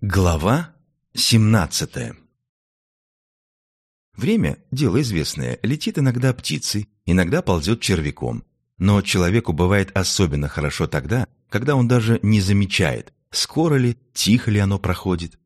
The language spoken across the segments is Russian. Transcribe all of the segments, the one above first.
Глава 17 Время – дело известное, летит иногда птицей, иногда ползет червяком. Но человеку бывает особенно хорошо тогда, когда он даже не замечает, скоро ли, тихо ли оно проходит.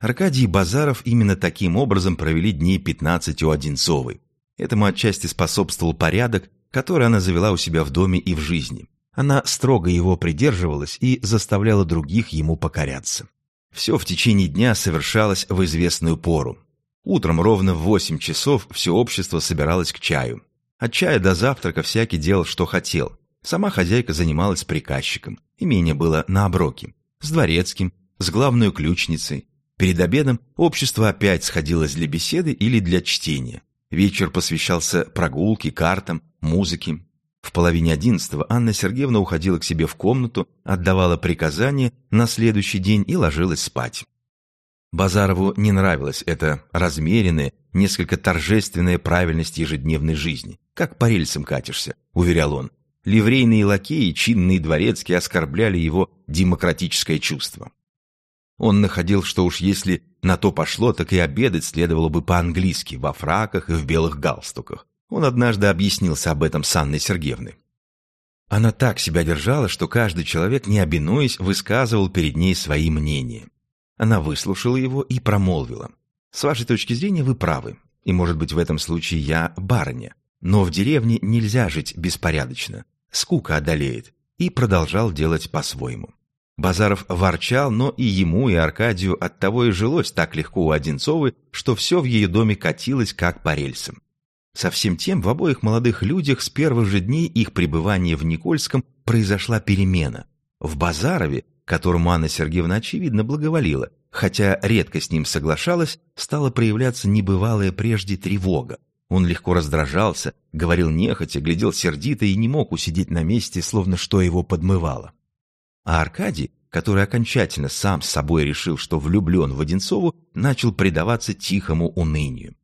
Аркадий Базаров именно таким образом провели дней 15 у Одинцовой. Этому отчасти способствовал порядок, который она завела у себя в доме и в жизни. Она строго его придерживалась и заставляла других ему покоряться. Все в течение дня совершалось в известную пору. Утром ровно в восемь часов все общество собиралось к чаю. От чая до завтрака всякий делал, что хотел. Сама хозяйка занималась приказчиком. Имение было на оброке. С дворецким, с главной ключницей. Перед обедом общество опять сходилось для беседы или для чтения. Вечер посвящался прогулке, картам, музыке. В половине одиннадцатого Анна Сергеевна уходила к себе в комнату, отдавала приказания на следующий день и ложилась спать. Базарову не нравилась эта размеренная, несколько торжественная правильность ежедневной жизни. «Как по рельсам катишься», — уверял он. Ливрейные лакеи, чинные дворецкие оскорбляли его демократическое чувство. Он находил, что уж если на то пошло, так и обедать следовало бы по-английски, во фраках и в белых галстуках. Он однажды объяснился об этом с Анной Сергеевной. Она так себя держала, что каждый человек, не обинуясь, высказывал перед ней свои мнения. Она выслушала его и промолвила. «С вашей точки зрения вы правы, и, может быть, в этом случае я барыня. Но в деревне нельзя жить беспорядочно. Скука одолеет». И продолжал делать по-своему. Базаров ворчал, но и ему, и Аркадию оттого и жилось так легко у Одинцовой, что все в ее доме катилось как по рельсам. Со всем тем в обоих молодых людях с первых же дней их пребывания в Никольском произошла перемена. В Базарове, которому Анна Сергеевна очевидно благоволила, хотя редко с ним соглашалась, стала проявляться небывалая прежде тревога. Он легко раздражался, говорил нехотя, глядел сердито и не мог усидеть на месте, словно что его подмывало. А Аркадий, который окончательно сам с собой решил, что влюблен в Одинцову, начал предаваться тихому унынию.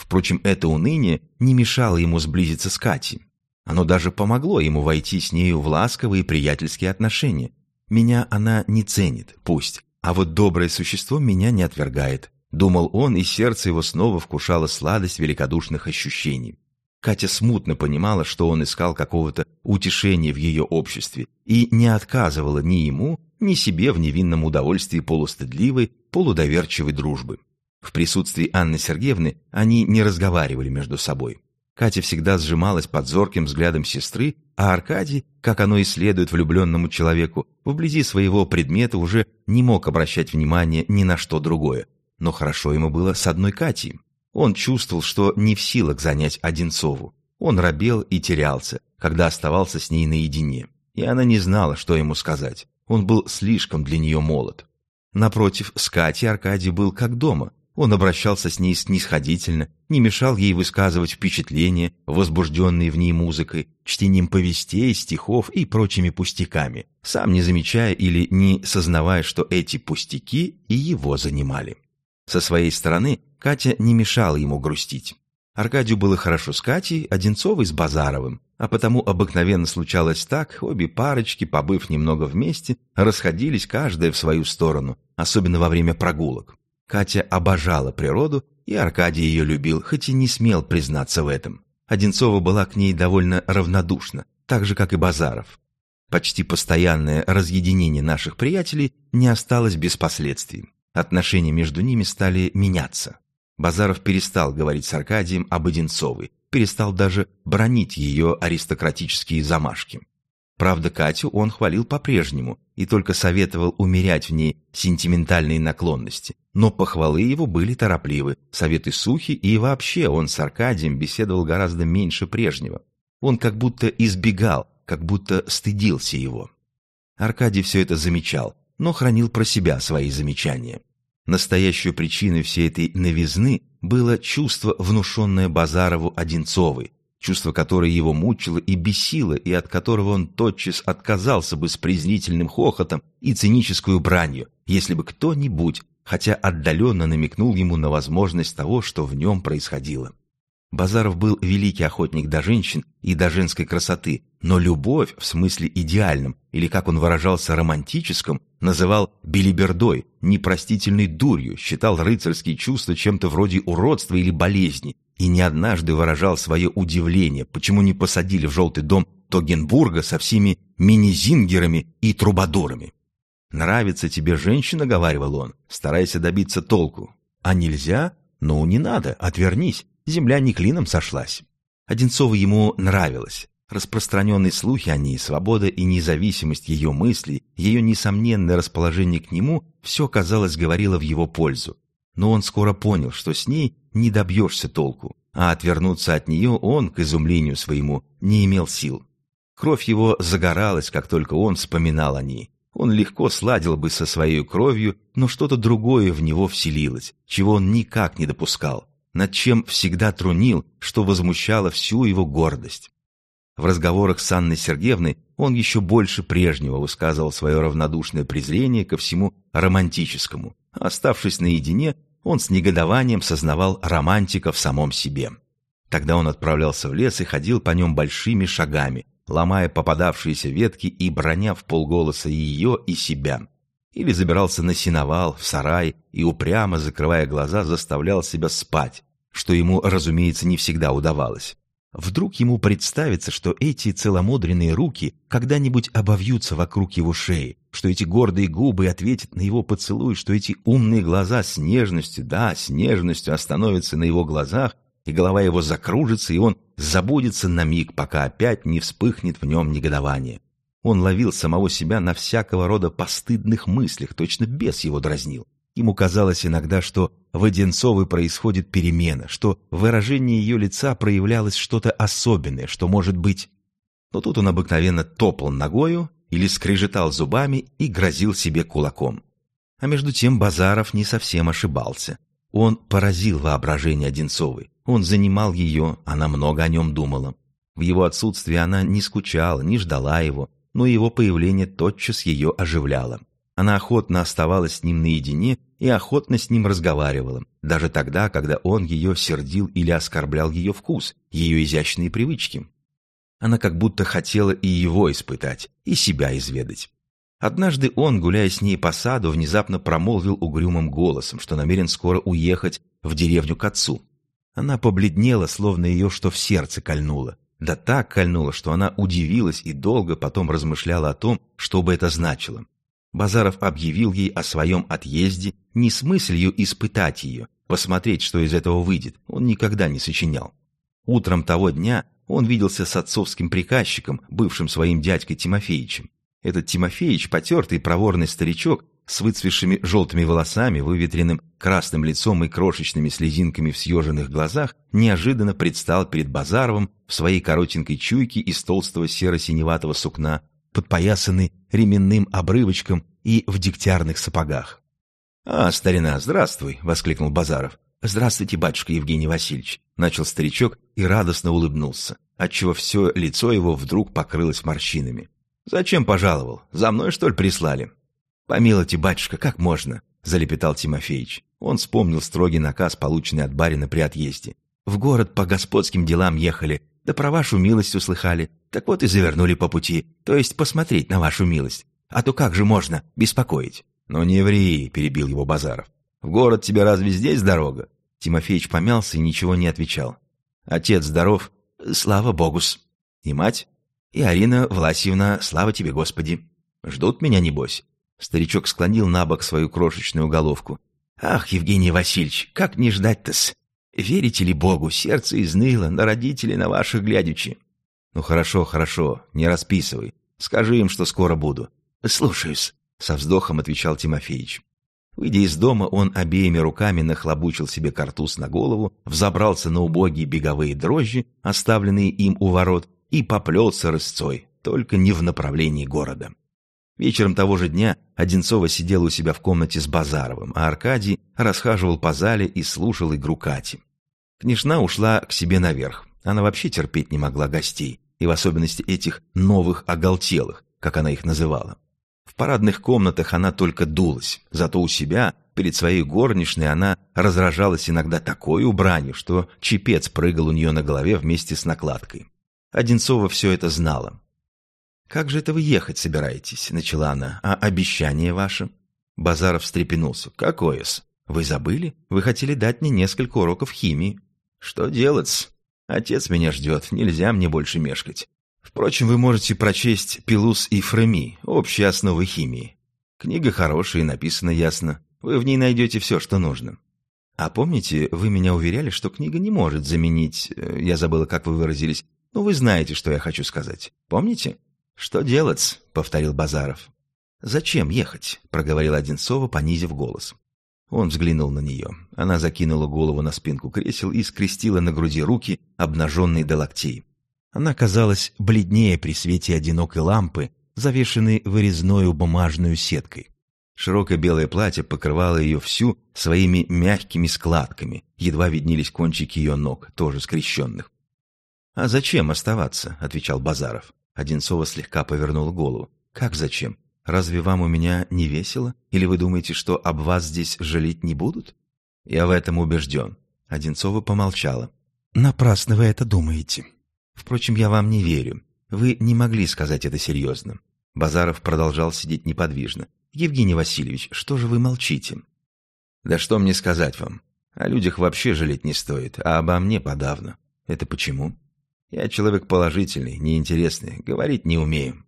Впрочем, это уныние не мешало ему сблизиться с Катей. Оно даже помогло ему войти с нею в ласковые приятельские отношения. Меня она не ценит, пусть, а вот доброе существо меня не отвергает. Думал он, и сердце его снова вкушало сладость великодушных ощущений. Катя смутно понимала, что он искал какого-то утешения в ее обществе и не отказывала ни ему, ни себе в невинном удовольствии полустыдливой, полудоверчивой дружбы. В присутствии Анны Сергеевны они не разговаривали между собой. Катя всегда сжималась под зорким взглядом сестры, а Аркадий, как оно и следует влюбленному человеку, вблизи своего предмета уже не мог обращать внимания ни на что другое. Но хорошо ему было с одной Катей. Он чувствовал, что не в силах занять Одинцову. Он робел и терялся, когда оставался с ней наедине. И она не знала, что ему сказать. Он был слишком для нее молод. Напротив, с Катей Аркадий был как дома, он обращался с ней снисходительно, не мешал ей высказывать впечатления, возбужденные в ней музыкой, чтением повестей, стихов и прочими пустяками, сам не замечая или не сознавая, что эти пустяки и его занимали. Со своей стороны Катя не мешала ему грустить. Аркадию было хорошо с Катей, Одинцовой с Базаровым, а потому обыкновенно случалось так, обе парочки, побыв немного вместе, расходились каждая в свою сторону, особенно во время прогулок. Катя обожала природу, и Аркадий ее любил, хоть и не смел признаться в этом. Одинцова была к ней довольно равнодушна, так же, как и Базаров. Почти постоянное разъединение наших приятелей не осталось без последствий. Отношения между ними стали меняться. Базаров перестал говорить с Аркадием об Одинцовой, перестал даже бронить ее аристократические замашки. Правда, Катю он хвалил по-прежнему и только советовал умерять в ней сентиментальные наклонности. Но похвалы его были торопливы, советы сухи, и вообще он с Аркадием беседовал гораздо меньше прежнего. Он как будто избегал, как будто стыдился его. Аркадий все это замечал, но хранил про себя свои замечания. Настоящей причиной всей этой новизны было чувство, внушенное Базарову Одинцовой, чувство которое его мучило и бесило, и от которого он тотчас отказался бы с презрительным хохотом и циническую бранью, если бы кто-нибудь, хотя отдаленно намекнул ему на возможность того, что в нем происходило. Базаров был великий охотник до женщин и до женской красоты, но любовь в смысле идеальном, или как он выражался, романтическом, называл билибердой, непростительной дурью, считал рыцарские чувства чем-то вроде уродства или болезни, и не однажды выражал свое удивление, почему не посадили в желтый дом Тогенбурга со всеми мини-зингерами и трубадурами. «Нравится тебе женщина», — говаривал он, — «старайся добиться толку. А нельзя? Ну, не надо, отвернись, земля не клином сошлась». Одинцову ему нравилось. Распространенные слухи о ней, свобода и независимость ее мыслей, ее несомненное расположение к нему – все, казалось, говорило в его пользу. Но он скоро понял, что с ней не добьешься толку, а отвернуться от нее он, к изумлению своему, не имел сил. Кровь его загоралась, как только он вспоминал о ней. Он легко сладил бы со своей кровью, но что-то другое в него вселилось, чего он никак не допускал, над чем всегда трунил, что возмущало всю его гордость. В разговорах с Анной Сергеевной он еще больше прежнего высказывал свое равнодушное презрение ко всему романтическому. Оставшись наедине, он с негодованием сознавал романтика в самом себе. Тогда он отправлялся в лес и ходил по нем большими шагами, ломая попадавшиеся ветки и броня в полголоса ее, и себя. Или забирался на сеновал, в сарай и, упрямо закрывая глаза, заставлял себя спать, что ему, разумеется, не всегда удавалось. Вдруг ему представится, что эти целомудренные руки когда-нибудь обовьются вокруг его шеи, что эти гордые губы ответят на его поцелуй, что эти умные глаза с нежностью, да, с нежностью остановятся на его глазах, и голова его закружится, и он забудется на миг, пока опять не вспыхнет в нем негодование. Он ловил самого себя на всякого рода постыдных мыслях, точно бес его дразнил. Ему казалось иногда, что в Одинцовой происходит перемена, что в выражении ее лица проявлялось что-то особенное, что может быть... Но тут он обыкновенно топал ногою или скрежетал зубами и грозил себе кулаком. А между тем Базаров не совсем ошибался. Он поразил воображение Одинцовой. Он занимал ее, она много о нем думала. В его отсутствии она не скучала, не ждала его, но его появление тотчас ее оживляло. Она охотно оставалась с ним наедине и охотно с ним разговаривала, даже тогда, когда он ее сердил или оскорблял ее вкус, ее изящные привычки. Она как будто хотела и его испытать, и себя изведать. Однажды он, гуляя с ней по саду, внезапно промолвил угрюмым голосом, что намерен скоро уехать в деревню к отцу. Она побледнела, словно ее что в сердце кольнуло. Да так кольнуло, что она удивилась и долго потом размышляла о том, что бы это значило. Базаров объявил ей о своем отъезде не с мыслью испытать ее, посмотреть, что из этого выйдет, он никогда не сочинял. Утром того дня он виделся с отцовским приказчиком, бывшим своим дядькой Тимофеичем. Этот Тимофеич, потертый проворный старичок, с выцветшими желтыми волосами, выветренным красным лицом и крошечными слезинками в съеженных глазах, неожиданно предстал перед Базаровым в своей коротенькой чуйке из толстого серо-синеватого сукна, подпоясанный ременным обрывочком и в дегтярных сапогах. «А, старина, здравствуй!» — воскликнул Базаров. «Здравствуйте, батюшка Евгений Васильевич!» — начал старичок и радостно улыбнулся, отчего все лицо его вдруг покрылось морщинами. «Зачем пожаловал? За мной, что ли, прислали?» «Помилуйте, батюшка, как можно?» — залепетал Тимофеич. Он вспомнил строгий наказ, полученный от барина при отъезде. «В город по господским делам ехали, да про вашу милость услыхали. Так вот и завернули по пути, то есть посмотреть на вашу милость. А то как же можно беспокоить? Ну не ври, перебил его Базаров. В город тебе разве здесь дорога? Тимофеич помялся и ничего не отвечал. Отец здоров, слава богус. И мать? И Арина Власьевна, слава тебе, Господи. Ждут меня, небось. Старичок склонил на бок свою крошечную головку. «Ах, Евгений Васильевич, как не ждать-то-с? Верите ли Богу, сердце изныло, на родителей на ваших глядячи. Ну хорошо, хорошо, не расписывай. Скажи им, что скоро буду. Слушаюсь, со вздохом отвечал Тимофеич. Выйдя из дома, он обеими руками нахлобучил себе картуз на голову, взобрался на убогие беговые дрожжи, оставленные им у ворот, и поплелся рысцой, только не в направлении города. Вечером того же дня Одинцова сидела у себя в комнате с Базаровым, а Аркадий расхаживал по зале и слушал игру Кати. Княжна ушла к себе наверх. Она вообще терпеть не могла гостей, и в особенности этих новых оголтелых, как она их называла. В парадных комнатах она только дулась, зато у себя, Перед своей горничной она разражалась иногда такой убранью, что чепец прыгал у нее на голове вместе с накладкой. Одинцова все это знала. «Как же это вы ехать собираетесь?» — начала она. «А обещание ваше?» Базаров встрепенулся. «Какое-с? Вы забыли? Вы хотели дать мне несколько уроков химии». «Что делать? Отец меня ждет, нельзя мне больше мешкать. Впрочем, вы можете прочесть «Пилус и Фреми. Общие основы химии». Книга хорошая и написана ясно. Вы в ней найдете все, что нужно. А помните, вы меня уверяли, что книга не может заменить... Э, я забыла, как вы выразились. Ну, вы знаете, что я хочу сказать. Помните? «Что делать?» — повторил Базаров. «Зачем ехать?» — проговорил Одинцова, понизив голос. Он взглянул на нее. Она закинула голову на спинку кресел и скрестила на груди руки, обнаженные до локтей. Она казалась бледнее при свете одинокой лампы, завешенной вырезной бумажную сеткой. Широкое белое платье покрывало ее всю своими мягкими складками, едва виднелись кончики ее ног, тоже скрещенных. «А зачем оставаться?» — отвечал Базаров. Одинцова слегка повернула голову. «Как зачем? Разве вам у меня не весело? Или вы думаете, что об вас здесь жалеть не будут?» «Я в этом убежден». Одинцова помолчала. «Напрасно вы это думаете. Впрочем, я вам не верю. Вы не могли сказать это серьезно». Базаров продолжал сидеть неподвижно. «Евгений Васильевич, что же вы молчите?» «Да что мне сказать вам? О людях вообще жалеть не стоит, а обо мне подавно. Это почему?» Я человек положительный, неинтересный, говорить не умею.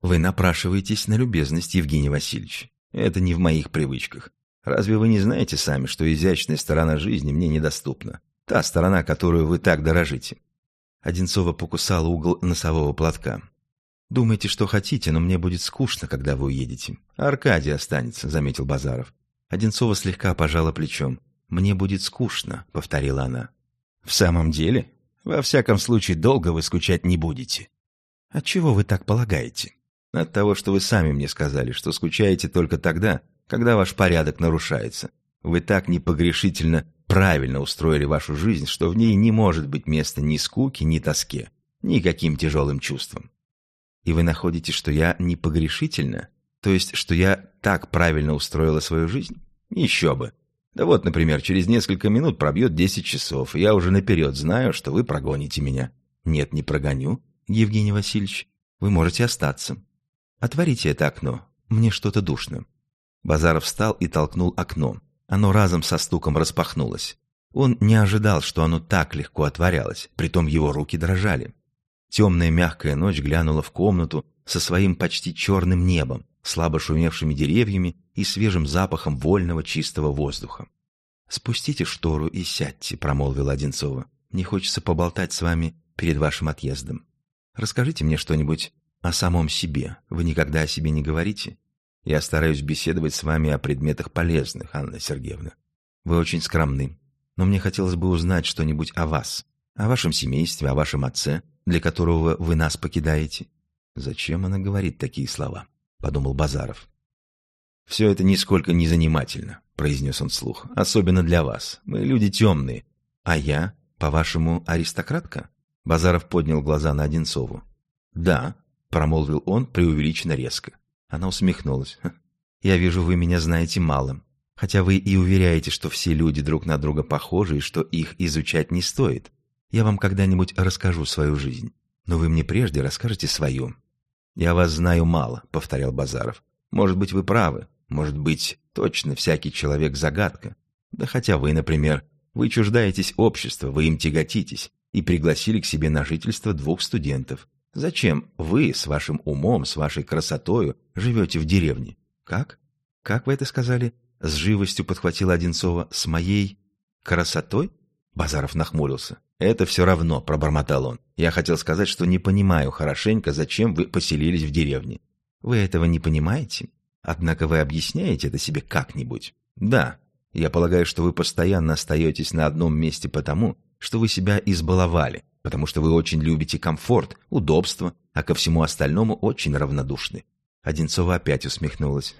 Вы напрашиваетесь на любезность, Евгений Васильевич. Это не в моих привычках. Разве вы не знаете сами, что изящная сторона жизни мне недоступна? Та сторона, которую вы так дорожите. Одинцова покусала угол носового платка. «Думайте, что хотите, но мне будет скучно, когда вы уедете. Аркадий останется», — заметил Базаров. Одинцова слегка пожала плечом. «Мне будет скучно», — повторила она. «В самом деле?» Во всяком случае, долго вы скучать не будете. От чего вы так полагаете? От того, что вы сами мне сказали, что скучаете только тогда, когда ваш порядок нарушается. Вы так непогрешительно правильно устроили вашу жизнь, что в ней не может быть места ни скуки, ни тоске, никаким тяжелым чувствам. И вы находите, что я непогрешительно? То есть, что я так правильно устроила свою жизнь? Еще бы. Да вот, например, через несколько минут пробьет десять часов, и я уже наперед знаю, что вы прогоните меня. Нет, не прогоню, Евгений Васильевич. Вы можете остаться. Отворите это окно. Мне что-то душно. Базаров встал и толкнул окно. Оно разом со стуком распахнулось. Он не ожидал, что оно так легко отворялось, притом его руки дрожали. Темная мягкая ночь глянула в комнату со своим почти черным небом, слабо шумевшими деревьями и свежим запахом вольного чистого воздуха. «Спустите штору и сядьте», — промолвила Одинцова. «Не хочется поболтать с вами перед вашим отъездом. Расскажите мне что-нибудь о самом себе. Вы никогда о себе не говорите? Я стараюсь беседовать с вами о предметах полезных, Анна Сергеевна. Вы очень скромны, но мне хотелось бы узнать что-нибудь о вас, о вашем семействе, о вашем отце, для которого вы нас покидаете. Зачем она говорит такие слова?» — подумал Базаров. «Все это нисколько не занимательно», — произнес он вслух. «Особенно для вас. Мы люди темные. А я, по-вашему, аристократка?» Базаров поднял глаза на Одинцову. «Да», — промолвил он преувеличенно резко. Она усмехнулась. «Я вижу, вы меня знаете мало. Хотя вы и уверяете, что все люди друг на друга похожи и что их изучать не стоит. Я вам когда-нибудь расскажу свою жизнь. Но вы мне прежде расскажете свою». «Я вас знаю мало», — повторял Базаров. «Может быть, вы правы. Может быть, точно всякий человек загадка. Да хотя вы, например, вы чуждаетесь общества, вы им тяготитесь и пригласили к себе на жительство двух студентов. Зачем вы с вашим умом, с вашей красотою живете в деревне? Как? Как вы это сказали? С живостью подхватила Одинцова. С моей красотой? Базаров нахмурился. «Это все равно», — пробормотал он. «Я хотел сказать, что не понимаю хорошенько, зачем вы поселились в деревне». «Вы этого не понимаете?» Однако вы объясняете это себе как-нибудь? Да, я полагаю, что вы постоянно остаетесь на одном месте потому, что вы себя избаловали, потому что вы очень любите комфорт, удобство, а ко всему остальному очень равнодушны. Одинцова опять усмехнулась.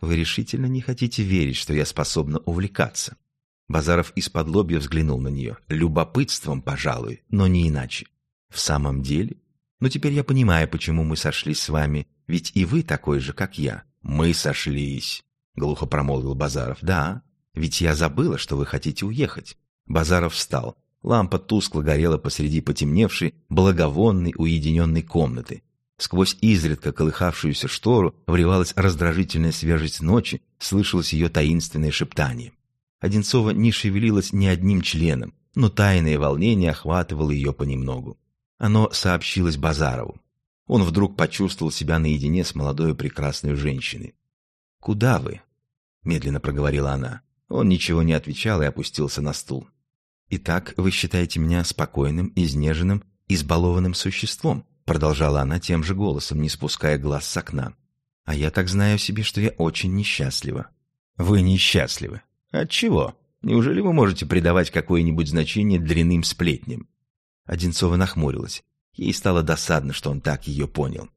Вы решительно не хотите верить, что я способна увлекаться. Базаров из-под лобья взглянул на нее. Любопытством, пожалуй, но не иначе. В самом деле? Но теперь я понимаю, почему мы сошлись с вами, ведь и вы такой же, как я. Мы сошлись. — глухо промолвил Базаров. «Да, ведь я забыла, что вы хотите уехать». Базаров встал. Лампа тускло горела посреди потемневшей, благовонной, уединенной комнаты. Сквозь изредка колыхавшуюся штору вливалась раздражительная свежесть ночи, слышалось ее таинственное шептание. Одинцова не шевелилась ни одним членом, но тайное волнение охватывало ее понемногу. Оно сообщилось Базарову. Он вдруг почувствовал себя наедине с молодой прекрасной женщиной. «Куда вы?» — медленно проговорила она. Он ничего не отвечал и опустился на стул. «Итак, вы считаете меня спокойным, изнеженным, избалованным существом?» Продолжала она тем же голосом, не спуская глаз с окна. «А я так знаю себе, что я очень несчастлива». «Вы несчастливы? Отчего? Неужели вы можете придавать какое-нибудь значение дряным сплетням?» Одинцова нахмурилась. Ей стало досадно, что он так ее понял.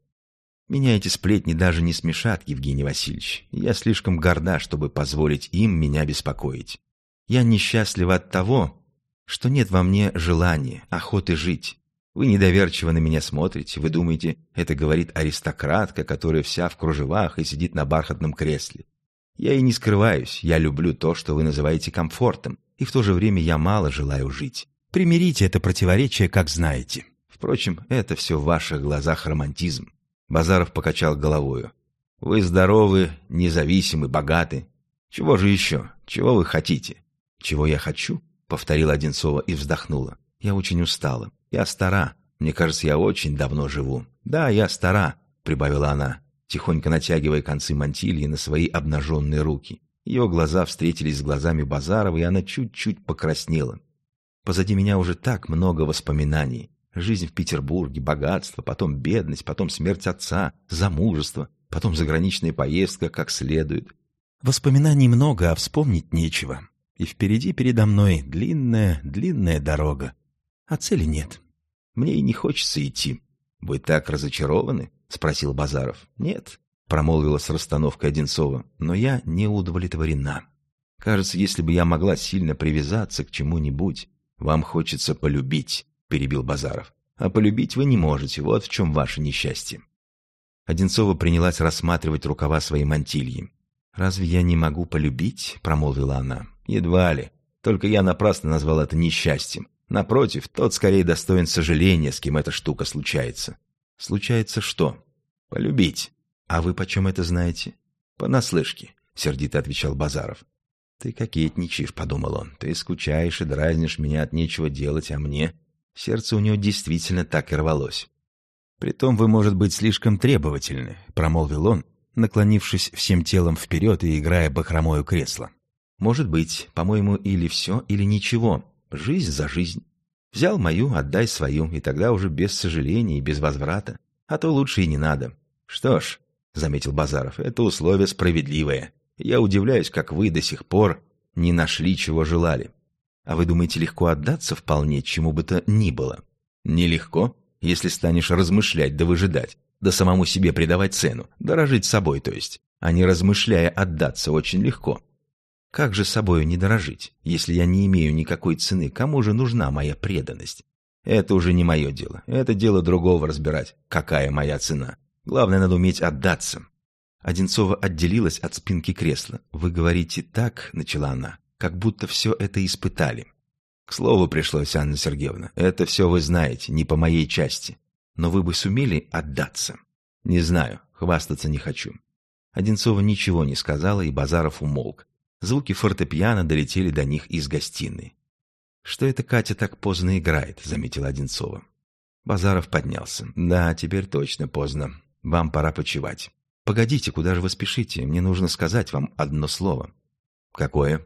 «Меня эти сплетни даже не смешат, Евгений Васильевич. Я слишком горда, чтобы позволить им меня беспокоить. Я несчастлива от того, что нет во мне желания, охоты жить. Вы недоверчиво на меня смотрите, вы думаете, это говорит аристократка, которая вся в кружевах и сидит на бархатном кресле. Я и не скрываюсь, я люблю то, что вы называете комфортом, и в то же время я мало желаю жить. Примирите это противоречие, как знаете. Впрочем, это все в ваших глазах романтизм. Базаров покачал головою. Вы здоровы, независимы, богаты. Чего же еще? Чего вы хотите? Чего я хочу? Повторила Одинцова и вздохнула. Я очень устала. Я стара. Мне кажется, я очень давно живу. Да, я стара, прибавила она, тихонько натягивая концы мантильи на свои обнаженные руки. Ее глаза встретились с глазами Базарова, и она чуть-чуть покраснела. Позади меня уже так много воспоминаний. Жизнь в Петербурге, богатство, потом бедность, потом смерть отца, замужество, потом заграничная поездка как следует. Воспоминаний много, а вспомнить нечего. И впереди передо мной длинная, длинная дорога. А цели нет. Мне и не хочется идти. Вы так разочарованы? Спросил Базаров. Нет, промолвила с расстановкой Одинцова, но я не удовлетворена. Кажется, если бы я могла сильно привязаться к чему-нибудь, вам хочется полюбить, перебил Базаров. А полюбить вы не можете, вот в чем ваше несчастье. Одинцова принялась рассматривать рукава своей мантильи. «Разве я не могу полюбить?» — промолвила она. «Едва ли. Только я напрасно назвал это несчастьем. Напротив, тот скорее достоин сожаления, с кем эта штука случается». «Случается что?» «Полюбить. А вы почем это знаете?» «Понаслышке», — сердито отвечал Базаров. «Ты кокетничаешь», — подумал он. «Ты скучаешь и дразнишь меня от нечего делать, а мне...» Сердце у него действительно так и рвалось. «Притом вы, может быть, слишком требовательны», — промолвил он, наклонившись всем телом вперед и играя бахромою кресла. «Может быть, по-моему, или все, или ничего. Жизнь за жизнь. Взял мою, отдай свою, и тогда уже без сожаления и без возврата. А то лучше и не надо. Что ж, — заметил Базаров, — это условие справедливое. Я удивляюсь, как вы до сих пор не нашли, чего желали. А вы думаете, легко отдаться вполне чему бы то ни было? Нелегко, если станешь размышлять да выжидать, да самому себе придавать цену, дорожить собой, то есть, а не размышляя отдаться очень легко. Как же собою не дорожить, если я не имею никакой цены, кому же нужна моя преданность? Это уже не мое дело, это дело другого разбирать, какая моя цена. Главное, надо уметь отдаться. Одинцова отделилась от спинки кресла. «Вы говорите так», — начала она, как будто все это испытали. К слову пришлось, Анна Сергеевна, это все вы знаете, не по моей части. Но вы бы сумели отдаться? Не знаю, хвастаться не хочу. Одинцова ничего не сказала, и Базаров умолк. Звуки фортепиано долетели до них из гостиной. «Что это Катя так поздно играет?» — заметила Одинцова. Базаров поднялся. «Да, теперь точно поздно. Вам пора почевать. Погодите, куда же вы спешите? Мне нужно сказать вам одно слово». «Какое?»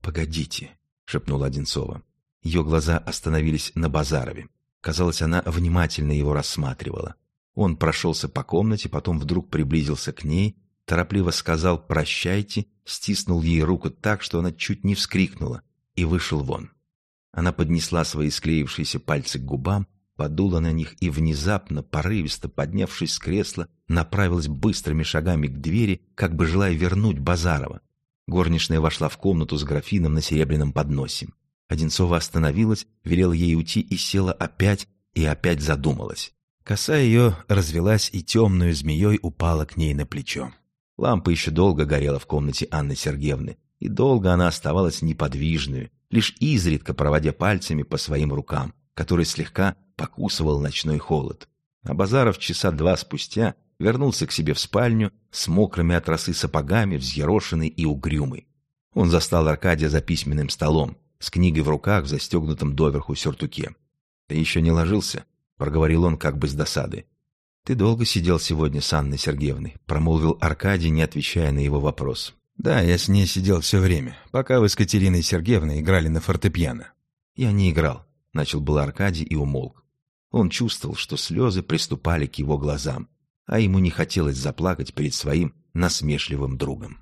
«Погодите», — шепнула Одинцова. Ее глаза остановились на Базарове. Казалось, она внимательно его рассматривала. Он прошелся по комнате, потом вдруг приблизился к ней, торопливо сказал «прощайте», стиснул ей руку так, что она чуть не вскрикнула, и вышел вон. Она поднесла свои склеившиеся пальцы к губам, подула на них и внезапно, порывисто поднявшись с кресла, направилась быстрыми шагами к двери, как бы желая вернуть Базарова. Горничная вошла в комнату с графином на серебряном подносе. Одинцова остановилась, велела ей уйти и села опять, и опять задумалась. Коса ее развелась и темную змеей упала к ней на плечо. Лампа еще долго горела в комнате Анны Сергеевны, и долго она оставалась неподвижной, лишь изредка проводя пальцами по своим рукам, которые слегка покусывал ночной холод. А Базаров часа два спустя вернулся к себе в спальню с мокрыми от росы сапогами, взъерошенный и угрюмый. Он застал Аркадия за письменным столом, с книгой в руках в застегнутом доверху сюртуке. «Ты еще не ложился?» — проговорил он как бы с досады. «Ты долго сидел сегодня с Анной Сергеевной», — промолвил Аркадий, не отвечая на его вопрос. «Да, я с ней сидел все время, пока вы с Катериной Сергеевной играли на фортепиано». «Я не играл», — начал был Аркадий и умолк. Он чувствовал, что слезы приступали к его глазам, а ему не хотелось заплакать перед своим насмешливым другом.